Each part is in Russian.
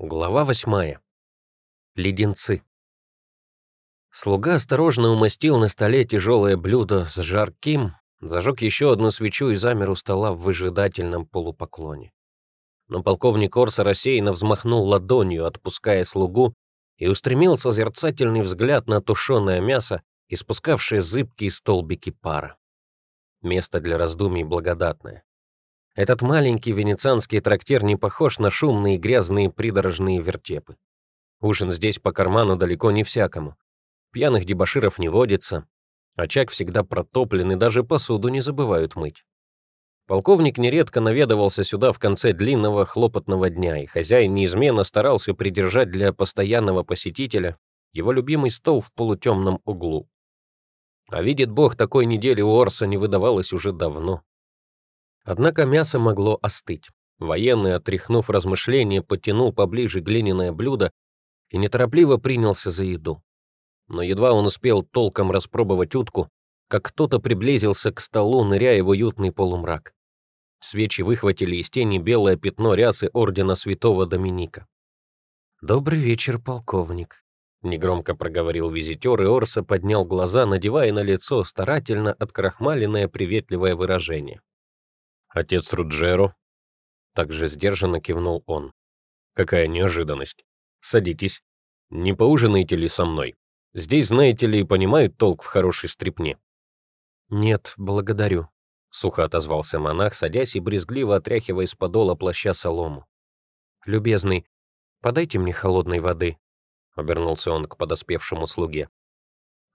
Глава восьмая. Леденцы. Слуга осторожно умастил на столе тяжелое блюдо с жарким, зажег еще одну свечу и замер у стола в выжидательном полупоклоне. Но полковник Орса рассеянно взмахнул ладонью, отпуская слугу, и устремил созерцательный взгляд на тушеное мясо, испускавшее зыбкие столбики пара. Место для раздумий благодатное. Этот маленький венецианский трактир не похож на шумные грязные придорожные вертепы. Ужин здесь по карману далеко не всякому. Пьяных дебоширов не водится, очаг всегда протоплен и даже посуду не забывают мыть. Полковник нередко наведывался сюда в конце длинного хлопотного дня, и хозяин неизменно старался придержать для постоянного посетителя его любимый стол в полутемном углу. А видит бог, такой недели у Орса не выдавалось уже давно. Однако мясо могло остыть. Военный, отряхнув размышления, потянул поближе глиняное блюдо и неторопливо принялся за еду. Но едва он успел толком распробовать утку, как кто-то приблизился к столу, ныряя в уютный полумрак. Свечи выхватили из тени белое пятно рясы ордена святого Доминика. «Добрый вечер, полковник», — негромко проговорил визитер, и Орса поднял глаза, надевая на лицо старательно открахмаленное приветливое выражение. «Отец Руджеро?» Также сдержанно кивнул он. «Какая неожиданность. Садитесь. Не поужинаете ли со мной? Здесь, знаете ли, понимают толк в хорошей стрипне». «Нет, благодарю», — сухо отозвался монах, садясь и брезгливо отряхивая из подола плаща солому. «Любезный, подайте мне холодной воды», — обернулся он к подоспевшему слуге.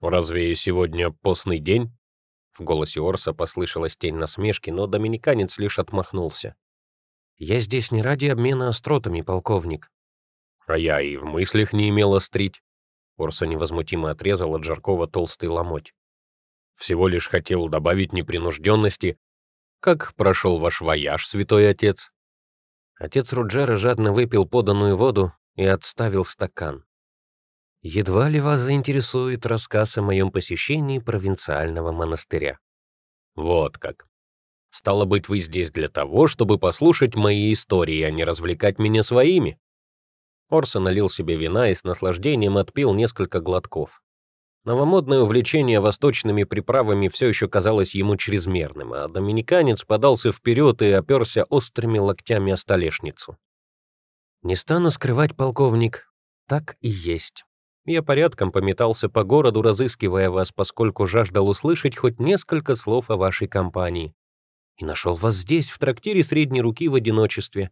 «Разве сегодня постный день?» В голосе Орса послышалась тень насмешки, но доминиканец лишь отмахнулся. «Я здесь не ради обмена остротами, полковник». «А я и в мыслях не имел острить». Орса невозмутимо отрезал от Жаркова толстый ломоть. «Всего лишь хотел добавить непринужденности. Как прошел ваш вояж, святой отец?» Отец Руджера жадно выпил поданную воду и отставил стакан. Едва ли вас заинтересует рассказ о моем посещении провинциального монастыря. Вот как. Стало быть, вы здесь для того, чтобы послушать мои истории, а не развлекать меня своими. Орсон налил себе вина и с наслаждением отпил несколько глотков. Новомодное увлечение восточными приправами все еще казалось ему чрезмерным, а доминиканец подался вперед и оперся острыми локтями о столешницу. «Не стану скрывать, полковник, так и есть. Я порядком пометался по городу, разыскивая вас, поскольку жаждал услышать хоть несколько слов о вашей компании. И нашел вас здесь, в трактире средней руки в одиночестве.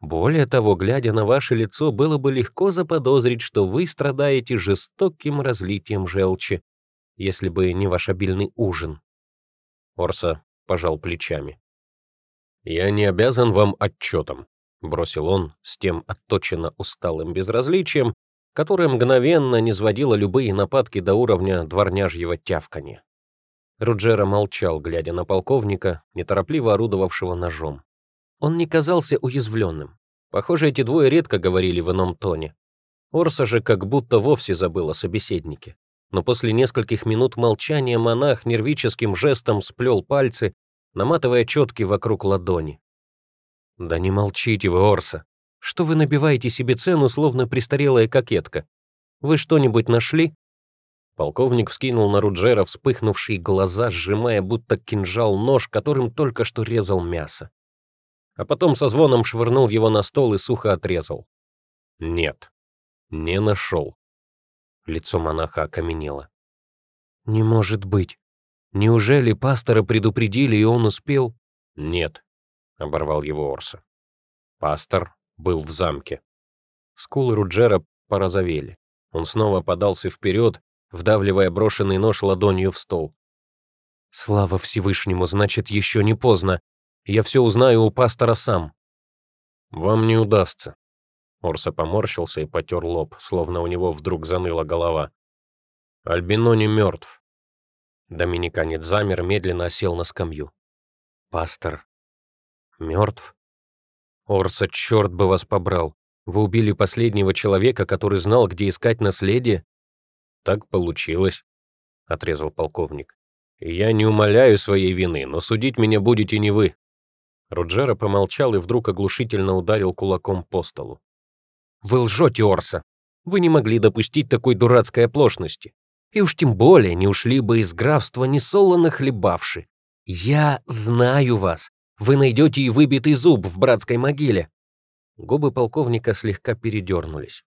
Более того, глядя на ваше лицо, было бы легко заподозрить, что вы страдаете жестоким разлитием желчи, если бы не ваш обильный ужин. Орса пожал плечами. «Я не обязан вам отчетом», — бросил он с тем отточенно усталым безразличием, которая мгновенно не сводила любые нападки до уровня дворняжьего тявканья. Руджера молчал, глядя на полковника, неторопливо орудовавшего ножом. Он не казался уязвленным. Похоже, эти двое редко говорили в ином тоне. Орса же как будто вовсе забыл о собеседнике. Но после нескольких минут молчания монах нервическим жестом сплел пальцы, наматывая четки вокруг ладони. «Да не молчите вы, Орса. Что вы набиваете себе цену, словно престарелая кокетка? Вы что-нибудь нашли?» Полковник вскинул на Руджера вспыхнувшие глаза, сжимая будто кинжал нож, которым только что резал мясо. А потом со звоном швырнул его на стол и сухо отрезал. «Нет, не нашел». Лицо монаха окаменело. «Не может быть. Неужели пастора предупредили, и он успел?» «Нет», — оборвал его Орса. «Пастор был в замке. Скулы Руджера порозовели. Он снова подался вперед, вдавливая брошенный нож ладонью в стол. «Слава Всевышнему, значит, еще не поздно. Я все узнаю у пастора сам». «Вам не удастся». Орса поморщился и потер лоб, словно у него вдруг заныла голова. «Альбинони мертв». Доминиканец замер, медленно осел на скамью. «Пастор мертв?» Орса, черт бы вас побрал. Вы убили последнего человека, который знал, где искать наследие? Так получилось, отрезал полковник. Я не умоляю своей вины, но судить меня будете не вы. Руджера помолчал и вдруг оглушительно ударил кулаком по столу. Вы лжете, Орса. Вы не могли допустить такой дурацкой оплошности. И уж тем более не ушли бы из графства несолоно хлебавши. Я знаю вас. Вы найдете и выбитый зуб в братской могиле. Губы полковника слегка передернулись.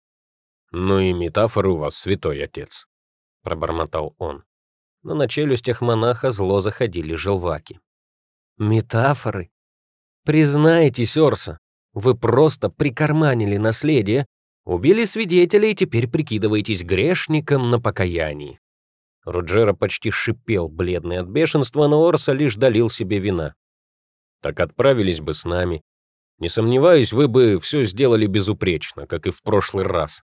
«Ну и метафоры у вас, святой отец», — пробормотал он. Но на челюстях монаха зло заходили желваки. «Метафоры? Признайтесь, Орса, вы просто прикарманили наследие, убили свидетелей и теперь прикидываетесь грешником на покаянии». Руджера почти шипел, бледный от бешенства, но Орса лишь долил себе вина. «Так отправились бы с нами. Не сомневаюсь, вы бы все сделали безупречно, как и в прошлый раз».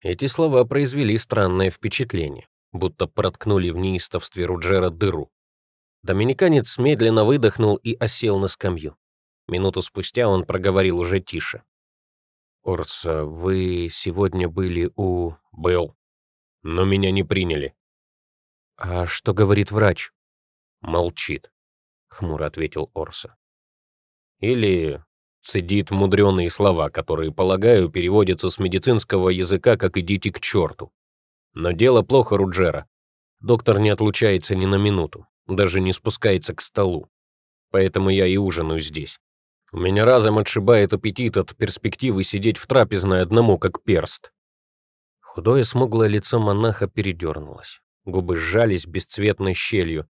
Эти слова произвели странное впечатление, будто проткнули в неистовстве Руджера дыру. Доминиканец медленно выдохнул и осел на скамью. Минуту спустя он проговорил уже тише. «Орса, вы сегодня были у...» «Был. Но меня не приняли». «А что говорит врач?» «Молчит», — хмуро ответил Орса. «Или цедит мудреные слова, которые, полагаю, переводятся с медицинского языка как «идите к черту». Но дело плохо Руджера. Доктор не отлучается ни на минуту, даже не спускается к столу. Поэтому я и ужинаю здесь. У меня разом отшибает аппетит от перспективы сидеть в трапезной одному, как перст. Худое смуглое лицо монаха передернулось. Губы сжались бесцветной щелью.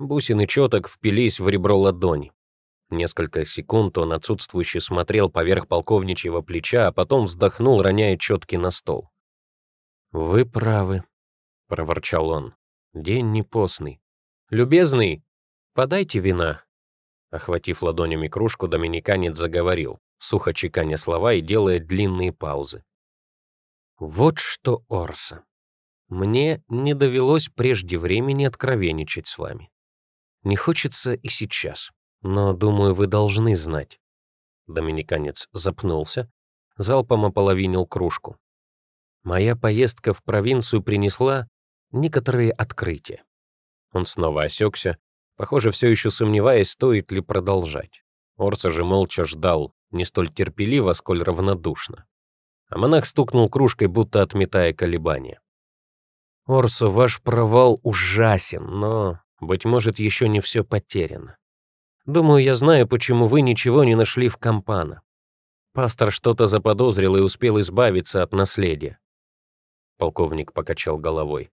Бусины четок впились в ребро ладони. Несколько секунд он отсутствующе смотрел поверх полковничьего плеча, а потом вздохнул, роняя четки на стол. «Вы правы», — проворчал он. «День не постный. Любезный, подайте вина». Охватив ладонями кружку, доминиканец заговорил, сухо чеканя слова и делая длинные паузы. «Вот что, Орса, мне не довелось прежде времени откровенничать с вами. Не хочется и сейчас. Но, думаю, вы должны знать. Доминиканец запнулся, залпом ополовинил кружку. Моя поездка в провинцию принесла некоторые открытия. Он снова осекся, похоже, все еще сомневаясь, стоит ли продолжать. Орса же молча ждал, не столь терпеливо, сколь равнодушно. А монах стукнул кружкой, будто отметая колебания. «Орса, ваш провал ужасен, но, быть может, еще не все потеряно. Думаю, я знаю, почему вы ничего не нашли в Кампана. Пастор что-то заподозрил и успел избавиться от наследия. Полковник покачал головой.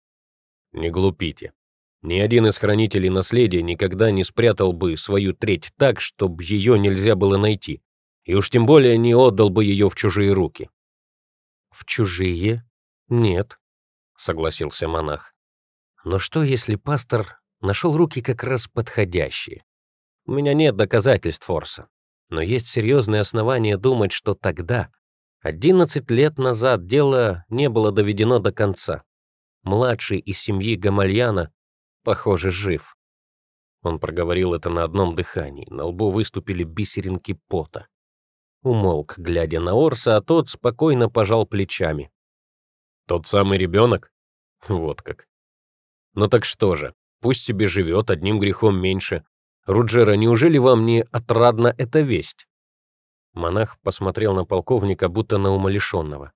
Не глупите. Ни один из хранителей наследия никогда не спрятал бы свою треть так, чтобы ее нельзя было найти, и уж тем более не отдал бы ее в чужие руки. В чужие? Нет, согласился монах. Но что, если пастор нашел руки как раз подходящие? У меня нет доказательств Форса, но есть серьезные основания думать, что тогда, 11 лет назад, дело не было доведено до конца. Младший из семьи Гамальяна, похоже, жив. Он проговорил это на одном дыхании, на лбу выступили бисеринки пота. Умолк, глядя на Орса, а тот спокойно пожал плечами. «Тот самый ребенок? Вот как. Ну так что же, пусть себе живет, одним грехом меньше. Руджера, неужели вам не отрадна эта весть?» Монах посмотрел на полковника, будто на умалишенного.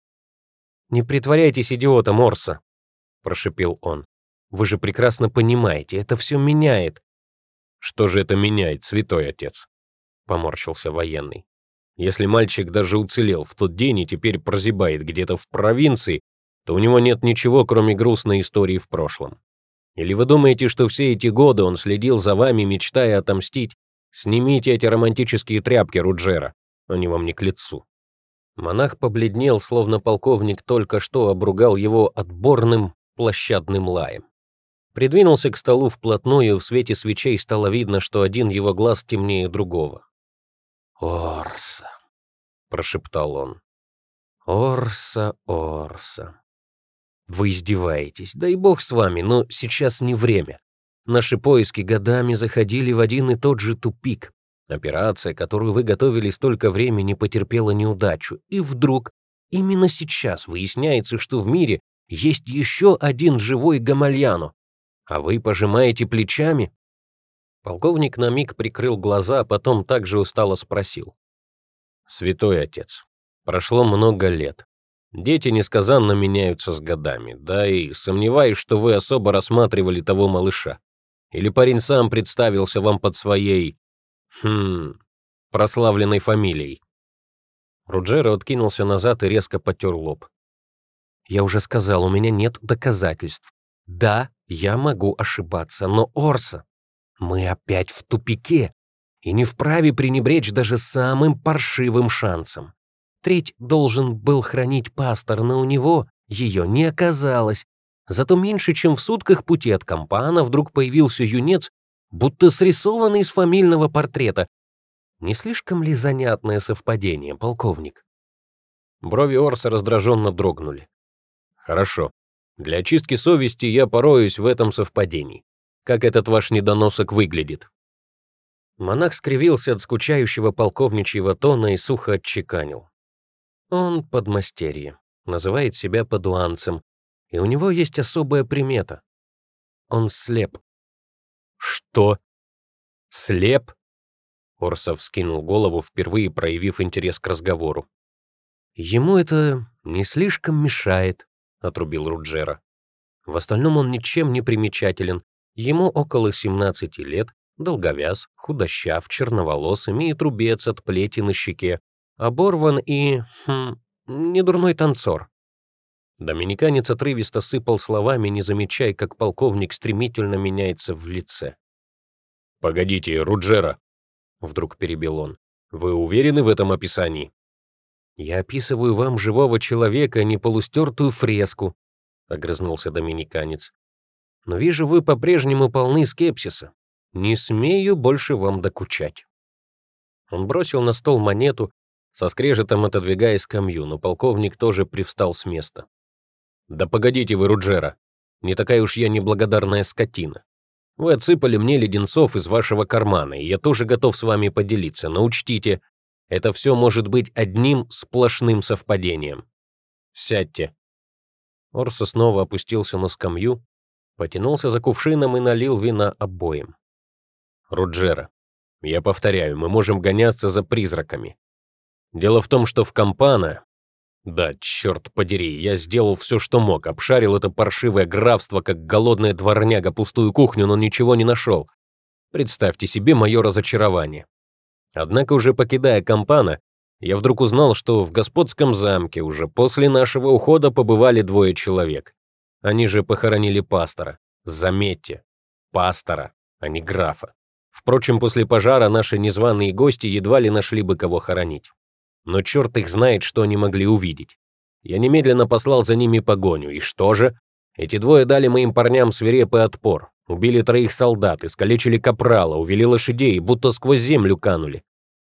«Не притворяйтесь идиотом, Орса!» — прошипел он. «Вы же прекрасно понимаете, это все меняет». «Что же это меняет, святой отец?» — поморщился военный. «Если мальчик даже уцелел в тот день и теперь прозябает где-то в провинции, то у него нет ничего, кроме грустной истории в прошлом. Или вы думаете, что все эти годы он следил за вами, мечтая отомстить? Снимите эти романтические тряпки, Руджера. Они вам не к лицу». Монах побледнел, словно полковник только что обругал его отборным площадным лаем. Придвинулся к столу вплотную, в свете свечей стало видно, что один его глаз темнее другого. «Орса», — прошептал он. «Орса, Орса». Вы издеваетесь. Дай бог с вами, но сейчас не время. Наши поиски годами заходили в один и тот же тупик. Операция, которую вы готовили столько времени, потерпела неудачу. И вдруг, именно сейчас выясняется, что в мире есть еще один живой Гамальяно. А вы пожимаете плечами? Полковник на миг прикрыл глаза, а потом также устало спросил. «Святой отец, Прошло много лет. Дети несказанно меняются с годами, да и сомневаюсь, что вы особо рассматривали того малыша. Или парень сам представился вам под своей... Хм... прославленной фамилией. Руджеро откинулся назад и резко потер лоб. «Я уже сказал, у меня нет доказательств. Да, я могу ошибаться, но Орса, мы опять в тупике и не вправе пренебречь даже самым паршивым шансом. Треть должен был хранить пастор, но у него ее не оказалось. Зато меньше, чем в сутках пути от Кампана вдруг появился юнец, будто срисованный из фамильного портрета. Не слишком ли занятное совпадение, полковник? Брови Орса раздраженно дрогнули. Хорошо. Для очистки совести я пороюсь в этом совпадении. Как этот ваш недоносок выглядит? Монах скривился от скучающего полковничьего тона и сухо отчеканил. Он подмастерье, называет себя подуанцем, и у него есть особая примета. Он слеп. Что? Слеп? Орсов скинул голову, впервые проявив интерес к разговору. Ему это не слишком мешает, отрубил Руджера. В остальном он ничем не примечателен. Ему около 17 лет, долговяз, худощав, черноволос, имеет рубец от плети на щеке, оборван и... Хм, недурной танцор. Доминиканец отрывисто сыпал словами, не замечая, как полковник стремительно меняется в лице. «Погодите, Руджера!» — вдруг перебил он. «Вы уверены в этом описании?» «Я описываю вам живого человека, а не полустертую фреску», — огрызнулся доминиканец. «Но вижу, вы по-прежнему полны скепсиса. Не смею больше вам докучать». Он бросил на стол монету, со скрежетом отодвигая скамью, но полковник тоже привстал с места. «Да погодите вы, Руджера, не такая уж я неблагодарная скотина. Вы отсыпали мне леденцов из вашего кармана, и я тоже готов с вами поделиться, но учтите, это все может быть одним сплошным совпадением. Сядьте». Орса снова опустился на скамью, потянулся за кувшином и налил вина обоим. «Руджера, я повторяю, мы можем гоняться за призраками. Дело в том, что в Кампана... Да, черт подери, я сделал все, что мог, обшарил это паршивое графство, как голодная дворняга, пустую кухню, но ничего не нашел. Представьте себе мое разочарование. Однако, уже покидая Кампана, я вдруг узнал, что в господском замке уже после нашего ухода побывали двое человек. Они же похоронили пастора. Заметьте, пастора, а не графа. Впрочем, после пожара наши незваные гости едва ли нашли бы кого хоронить. Но черт их знает, что они могли увидеть. Я немедленно послал за ними погоню, и что же? Эти двое дали моим парням свирепый отпор. Убили троих солдат, искалечили капрала, увели лошадей, будто сквозь землю канули.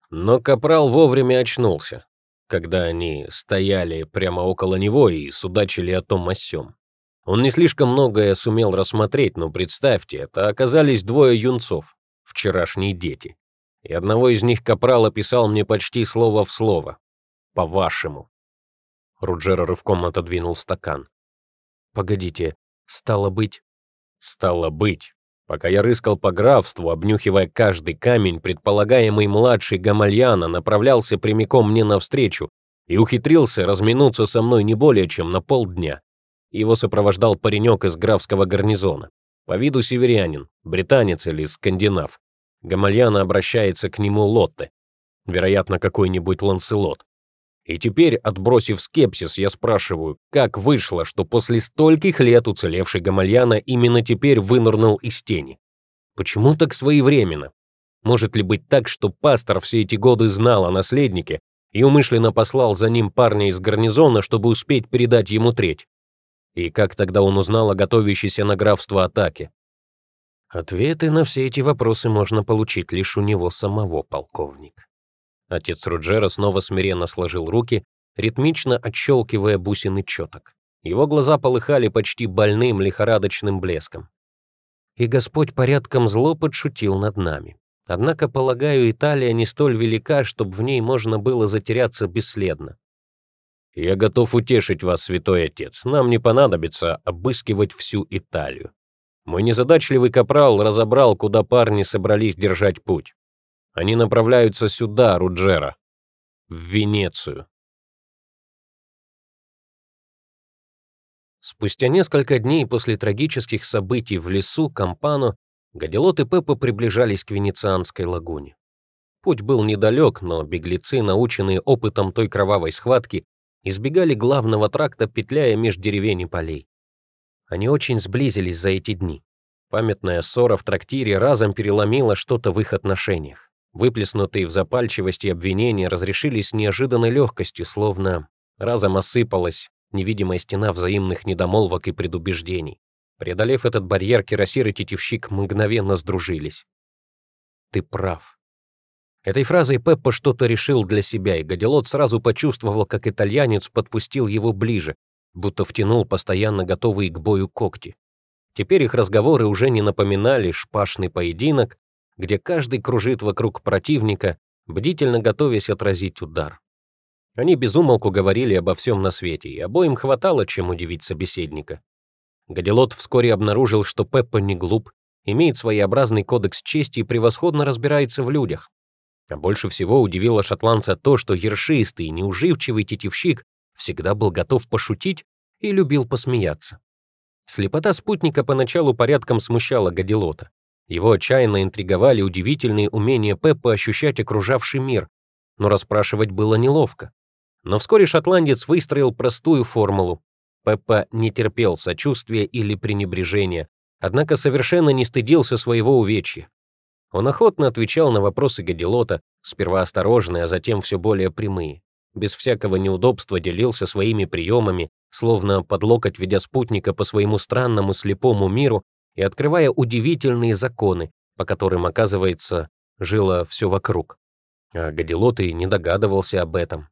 Но капрал вовремя очнулся, когда они стояли прямо около него и судачили о том о. Он не слишком многое сумел рассмотреть, но представьте, это оказались двое юнцов, вчерашние дети и одного из них Капрал описал мне почти слово в слово. По-вашему. Руджера рывком отодвинул стакан. «Погодите, стало быть...» «Стало быть. Пока я рыскал по графству, обнюхивая каждый камень, предполагаемый младший Гамальяна направлялся прямиком мне навстречу и ухитрился разминуться со мной не более чем на полдня. Его сопровождал паренек из графского гарнизона. По виду северянин, британец или скандинав. Гамальяна обращается к нему Лотте, вероятно, какой-нибудь Ланселот. И теперь, отбросив скепсис, я спрашиваю, как вышло, что после стольких лет уцелевший Гамальяна именно теперь вынырнул из тени? Почему так своевременно? Может ли быть так, что пастор все эти годы знал о наследнике и умышленно послал за ним парня из гарнизона, чтобы успеть передать ему треть? И как тогда он узнал о готовящейся на графство атаке? Ответы на все эти вопросы можно получить лишь у него самого, полковник. Отец Руджера снова смиренно сложил руки, ритмично отщелкивая бусины четок. Его глаза полыхали почти больным лихорадочным блеском. И Господь порядком зло подшутил над нами. Однако, полагаю, Италия не столь велика, чтобы в ней можно было затеряться бесследно. «Я готов утешить вас, святой отец. Нам не понадобится обыскивать всю Италию. Мой незадачливый капрал разобрал, куда парни собрались держать путь. Они направляются сюда, Руджера, в Венецию. Спустя несколько дней после трагических событий в лесу Кампану Гадилот и Пеппа приближались к Венецианской лагуне. Путь был недалек, но беглецы, наученные опытом той кровавой схватки, избегали главного тракта, петляя меж деревень и полей. Они очень сблизились за эти дни. Памятная ссора в трактире разом переломила что-то в их отношениях. Выплеснутые в запальчивости обвинения разрешились неожиданной легкостью, словно разом осыпалась невидимая стена взаимных недомолвок и предубеждений. Преодолев этот барьер, Кирасир и Тетевщик мгновенно сдружились. «Ты прав». Этой фразой Пеппа что-то решил для себя, и Гадилот сразу почувствовал, как итальянец подпустил его ближе, будто втянул постоянно готовые к бою когти. Теперь их разговоры уже не напоминали шпашный поединок, где каждый кружит вокруг противника, бдительно готовясь отразить удар. Они безумолку говорили обо всем на свете, и обоим хватало чем удивить собеседника. Гадилот вскоре обнаружил, что Пеппа не глуп, имеет своеобразный кодекс чести и превосходно разбирается в людях. А больше всего удивило шотландца то, что ершистый, неуживчивый тетивщик всегда был готов пошутить и любил посмеяться. Слепота спутника поначалу порядком смущала Гадилота. Его отчаянно интриговали удивительные умения Пеппа ощущать окружавший мир, но расспрашивать было неловко. Но вскоре шотландец выстроил простую формулу. Пеппа не терпел сочувствия или пренебрежения, однако совершенно не стыдился своего увечья. Он охотно отвечал на вопросы Гадилота, сперва осторожные, а затем все более прямые. Без всякого неудобства делился своими приемами, словно под локоть ведя спутника по своему странному слепому миру и открывая удивительные законы, по которым, оказывается, жило все вокруг. А Гадилот и не догадывался об этом.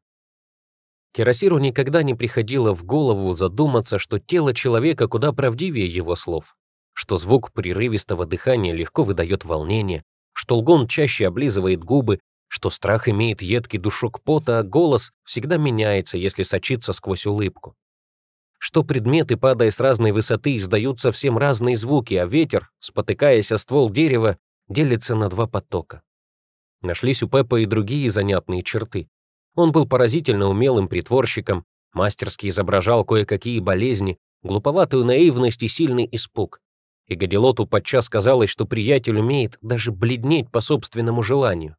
Кирасиру никогда не приходило в голову задуматься, что тело человека куда правдивее его слов, что звук прерывистого дыхания легко выдает волнение, что лгон чаще облизывает губы, что страх имеет едкий душок пота, а голос всегда меняется, если сочится сквозь улыбку. Что предметы, падая с разной высоты, издают совсем разные звуки, а ветер, спотыкаясь о ствол дерева, делится на два потока. Нашлись у Пеппа и другие занятные черты. Он был поразительно умелым притворщиком, мастерски изображал кое-какие болезни, глуповатую наивность и сильный испуг. И Гадилоту подчас казалось, что приятель умеет даже бледнеть по собственному желанию.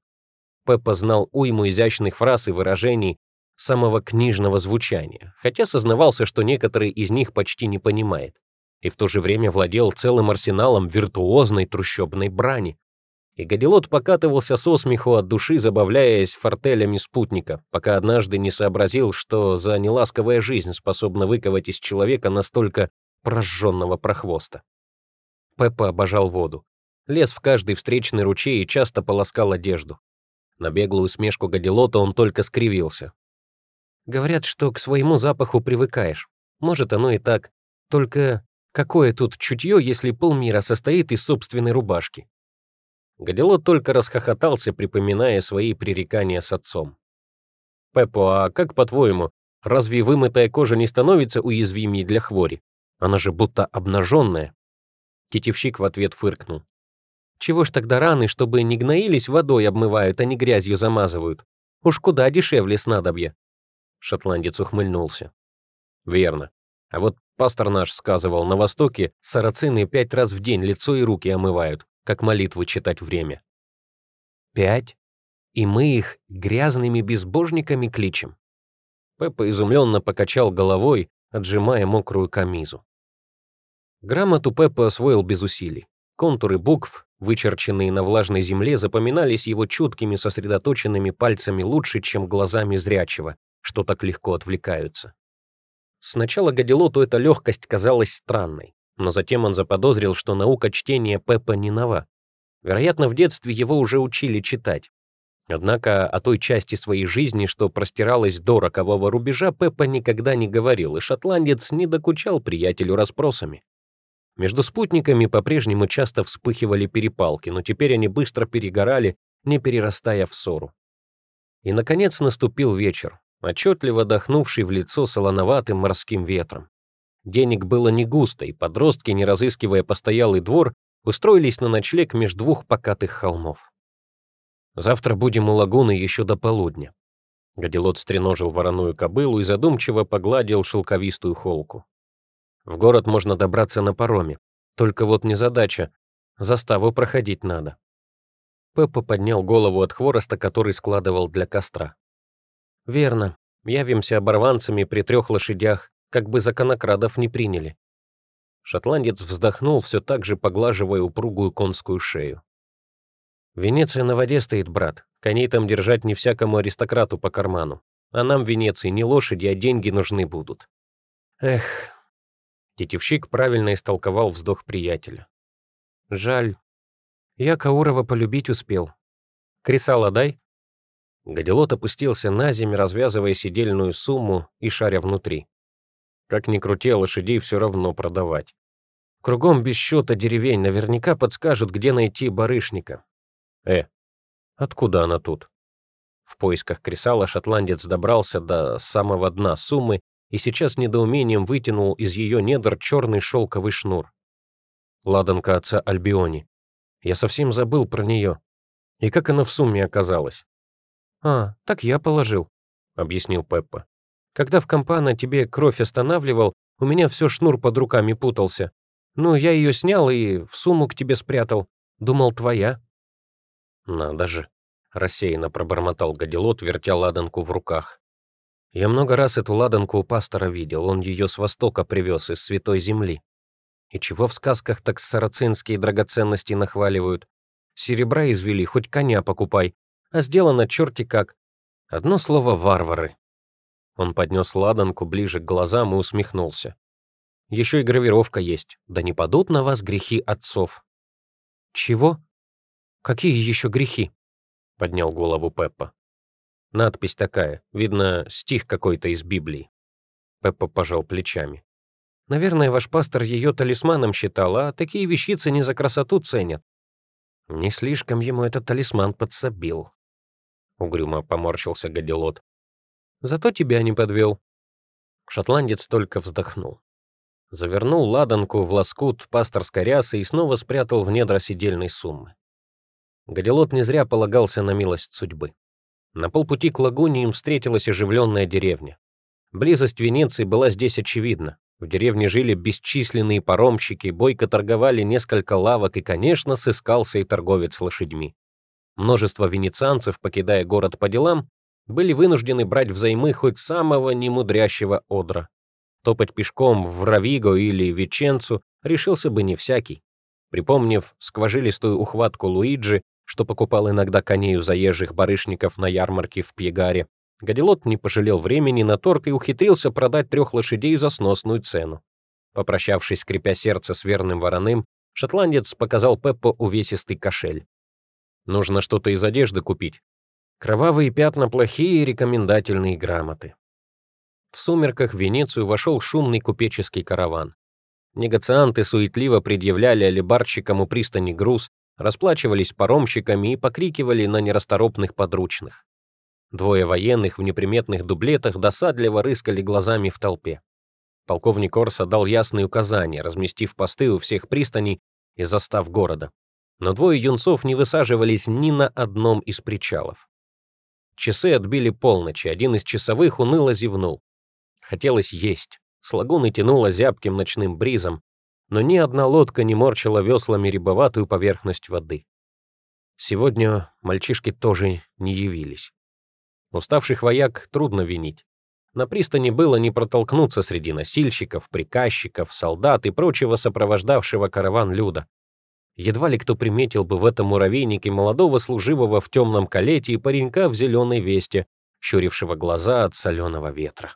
Пеппа знал уйму изящных фраз и выражений самого книжного звучания, хотя сознавался, что некоторые из них почти не понимает, и в то же время владел целым арсеналом виртуозной трущобной брани, и Гадилот покатывался со смеху от души, забавляясь фортелями спутника, пока однажды не сообразил, что за неласковая жизнь способна выковать из человека настолько прожженного прохвоста. Пеппа обожал воду. Лез в каждый встречный ручей и часто полоскал одежду. На беглую смешку Гадилота он только скривился. Говорят, что к своему запаху привыкаешь. Может, оно и так. Только какое тут чутье, если полмира состоит из собственной рубашки? Гадило только расхохотался, припоминая свои пререкания с отцом. «Пеппо, а как по-твоему, разве вымытая кожа не становится уязвимее для хвори? Она же будто обнаженная». Тетевщик в ответ фыркнул. «Чего ж тогда раны, чтобы не гноились, водой обмывают, а не грязью замазывают? Уж куда дешевле снадобья». Шотландец ухмыльнулся. «Верно. А вот пастор наш сказывал, на Востоке сарацины пять раз в день лицо и руки омывают как молитву читать время. Пять? И мы их грязными безбожниками кличем. Пеппа изумленно покачал головой, отжимая мокрую камизу. Грамоту Пеппа освоил без усилий. Контуры букв, вычерченные на влажной земле, запоминались его чуткими сосредоточенными пальцами лучше, чем глазами зрячего, что так легко отвлекаются. Сначала Гадилоту эта легкость казалась странной но затем он заподозрил, что наука чтения Пеппа не нова. Вероятно, в детстве его уже учили читать. Однако о той части своей жизни, что простиралась до рокового рубежа, Пеппа никогда не говорил, и шотландец не докучал приятелю расспросами. Между спутниками по-прежнему часто вспыхивали перепалки, но теперь они быстро перегорали, не перерастая в ссору. И, наконец, наступил вечер, отчетливо дохнувший в лицо солоноватым морским ветром. Денег было не густо, и подростки, не разыскивая постоялый двор, устроились на ночлег меж двух покатых холмов. «Завтра будем у лагуны еще до полудня». Гадилот стреножил вороную кобылу и задумчиво погладил шелковистую холку. В город можно добраться на пароме. Только вот незадача. Заставу проходить надо. Пеппа поднял голову от хвороста, который складывал для костра. «Верно. Явимся оборванцами при трех лошадях, как бы законокрадов не приняли». Шотландец вздохнул, все так же поглаживая упругую конскую шею. «Венеция на воде стоит, брат. Коней там держать не всякому аристократу по карману. А нам Венеции не лошади, а деньги нужны будут». «Эх...» Тетевщик правильно истолковал вздох приятеля. «Жаль, я Каурова полюбить успел. Кресало дай». Гадилот опустился на землю, развязывая сидельную сумму и шаря внутри. Как ни крути, лошадей все равно продавать. Кругом без счета деревень наверняка подскажут, где найти барышника. Э, откуда она тут? В поисках кресала шотландец добрался до самого дна суммы и сейчас недоумением вытянул из ее недр черный шелковый шнур. Ладанка отца Альбиони. Я совсем забыл про нее. И как она в сумме оказалась? «А, так я положил», — объяснил Пеппа. «Когда в компана тебе кровь останавливал, у меня все шнур под руками путался. Ну, я ее снял и в сумму к тебе спрятал. Думал, твоя». «Надо же», — рассеянно пробормотал Гадилот, вертя ладанку в руках. «Я много раз эту ладанку у пастора видел, он ее с востока привез, из Святой Земли. И чего в сказках так сарацинские драгоценности нахваливают? Серебра извели, хоть коня покупай. А сделано черти как. Одно слово «варвары». Он поднес ладанку ближе к глазам и усмехнулся. Еще и гравировка есть. Да не падут на вас грехи отцов. Чего? Какие еще грехи? Поднял голову Пеппа. Надпись такая. Видно, стих какой-то из Библии. Пеппа пожал плечами. Наверное, ваш пастор ее талисманом считал, а такие вещицы не за красоту ценят. Не слишком ему этот талисман подсобил. Угрюмо поморщился Гадилот. Зато тебя не подвел. Шотландец только вздохнул. Завернул ладанку в лоскут пасторской рясы и снова спрятал в недра сидельной суммы. Гадилот не зря полагался на милость судьбы. На полпути к лагуне им встретилась оживленная деревня. Близость Венеции была здесь очевидна. В деревне жили бесчисленные паромщики, бойко торговали несколько лавок и, конечно, сыскался и торговец лошадьми. Множество венецианцев, покидая город по делам, были вынуждены брать взаймы хоть самого немудрящего одра. Топать пешком в Равиго или Веченцу решился бы не всякий. Припомнив сквожилистую ухватку Луиджи, что покупал иногда коней у заезжих барышников на ярмарке в Пьегаре, Гадилот не пожалел времени на торг и ухитрился продать трех лошадей за сносную цену. Попрощавшись, скрипя сердце с верным вороным, шотландец показал Пеппо увесистый кошель. «Нужно что-то из одежды купить. Кровавые пятна плохие рекомендательные грамоты». В сумерках в Венецию вошел шумный купеческий караван. Негацианты суетливо предъявляли алибарщикам у пристани груз, расплачивались паромщиками и покрикивали на нерасторопных подручных. Двое военных в неприметных дублетах досадливо рыскали глазами в толпе. Полковник Орса дал ясные указания, разместив посты у всех пристаней и застав города. Но двое юнцов не высаживались ни на одном из причалов. Часы отбили полночи, один из часовых уныло зевнул. Хотелось есть, с лагуны тянуло зябким ночным бризом, но ни одна лодка не морчила веслами рябоватую поверхность воды. Сегодня мальчишки тоже не явились. Уставших вояк трудно винить. На пристани было не протолкнуться среди носильщиков, приказчиков, солдат и прочего сопровождавшего караван люда. Едва ли кто приметил бы в этом муравейнике молодого служивого в темном калете и паренька в зеленой весте, щурившего глаза от соленого ветра.